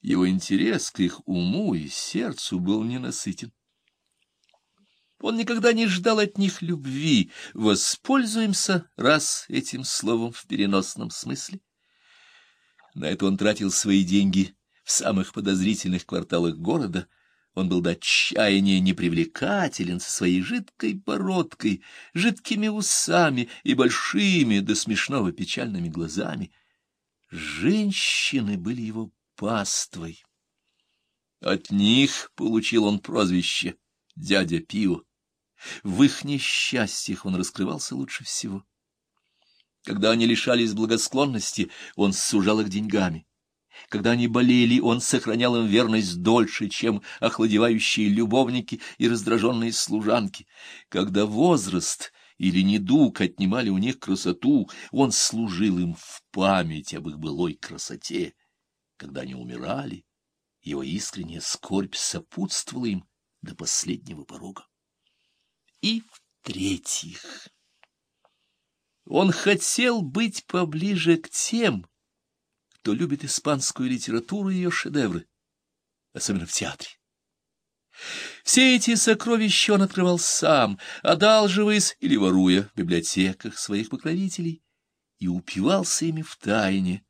Его интерес к их уму и сердцу был ненасытен. Он никогда не ждал от них любви. Воспользуемся раз этим словом в переносном смысле. На это он тратил свои деньги в самых подозрительных кварталах города. Он был до отчаяния непривлекателен со своей жидкой бородкой, жидкими усами и большими до смешного печальными глазами. Женщины были его паствой. От них получил он прозвище «дядя Пио». В их несчастьях он раскрывался лучше всего. Когда они лишались благосклонности, он сужал их деньгами. Когда они болели, он сохранял им верность дольше, чем охладевающие любовники и раздраженные служанки. Когда возраст или недуг отнимали у них красоту, он служил им в память об их былой красоте. Когда они умирали, его искренняя скорбь сопутствовала им до последнего порога. И в-третьих, он хотел быть поближе к тем, кто любит испанскую литературу и ее шедевры, особенно в театре. Все эти сокровища он открывал сам, одалживаясь или воруя в библиотеках своих покровителей, и упивался ими в тайне,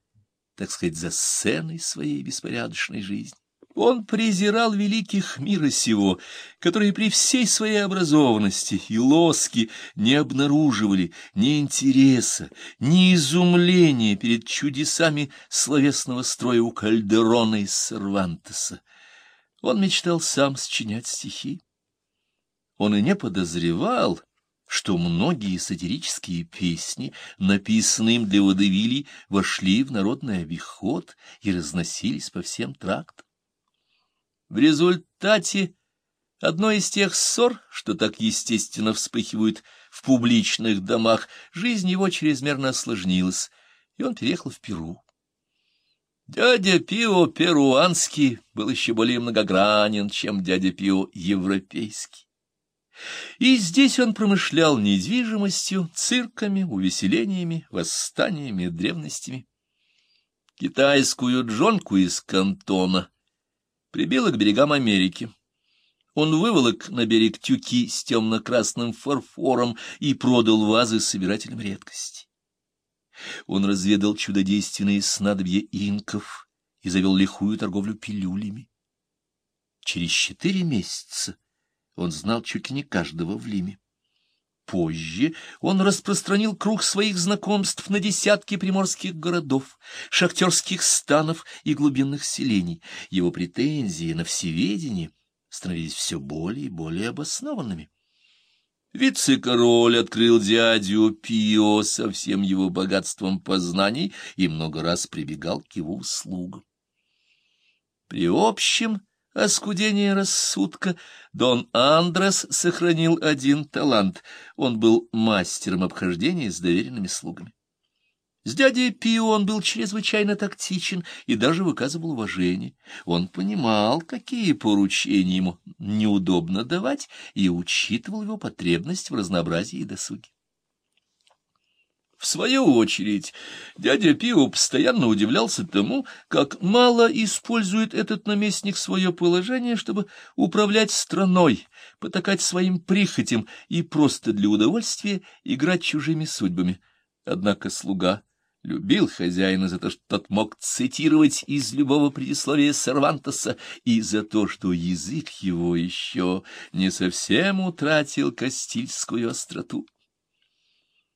так сказать, за сценой своей беспорядочной жизни. Он презирал великих мира сего, которые при всей своей образованности и лоске не обнаруживали ни интереса, ни изумления перед чудесами словесного строя у Кальдерона и Сервантеса. Он мечтал сам сочинять стихи. Он и не подозревал, что многие сатирические песни, написанные им для водевилей, вошли в народный обиход и разносились по всем трактам. В результате одной из тех ссор, что так естественно вспыхивают в публичных домах, жизнь его чрезмерно осложнилась, и он переехал в Перу. Дядя Пио перуанский был еще более многогранен, чем дядя Пио европейский. И здесь он промышлял недвижимостью, цирками, увеселениями, восстаниями, древностями. Китайскую джонку из кантона — прибило к берегам Америки. Он выволок на берег тюки с темно-красным фарфором и продал вазы собирателям редкости. Он разведал чудодейственные снадобья инков и завел лихую торговлю пилюлями. Через четыре месяца он знал чуть ли не каждого в Лиме. Позже он распространил круг своих знакомств на десятки приморских городов, шахтерских станов и глубинных селений. Его претензии на всеведение становились все более и более обоснованными. Вице-король открыл дядю Пио со всем его богатством познаний и много раз прибегал к его услугам. При общем оскудение рассудка, Дон Андрес сохранил один талант — он был мастером обхождения с доверенными слугами. С дядей Пио он был чрезвычайно тактичен и даже выказывал уважение. Он понимал, какие поручения ему неудобно давать, и учитывал его потребность в разнообразии и досуге. В свою очередь, дядя Пио постоянно удивлялся тому, как мало использует этот наместник свое положение, чтобы управлять страной, потакать своим прихотям и просто для удовольствия играть чужими судьбами. Однако слуга любил хозяина за то, что тот мог цитировать из любого предисловия Сервантеса, и за то, что язык его еще не совсем утратил кастильскую остроту.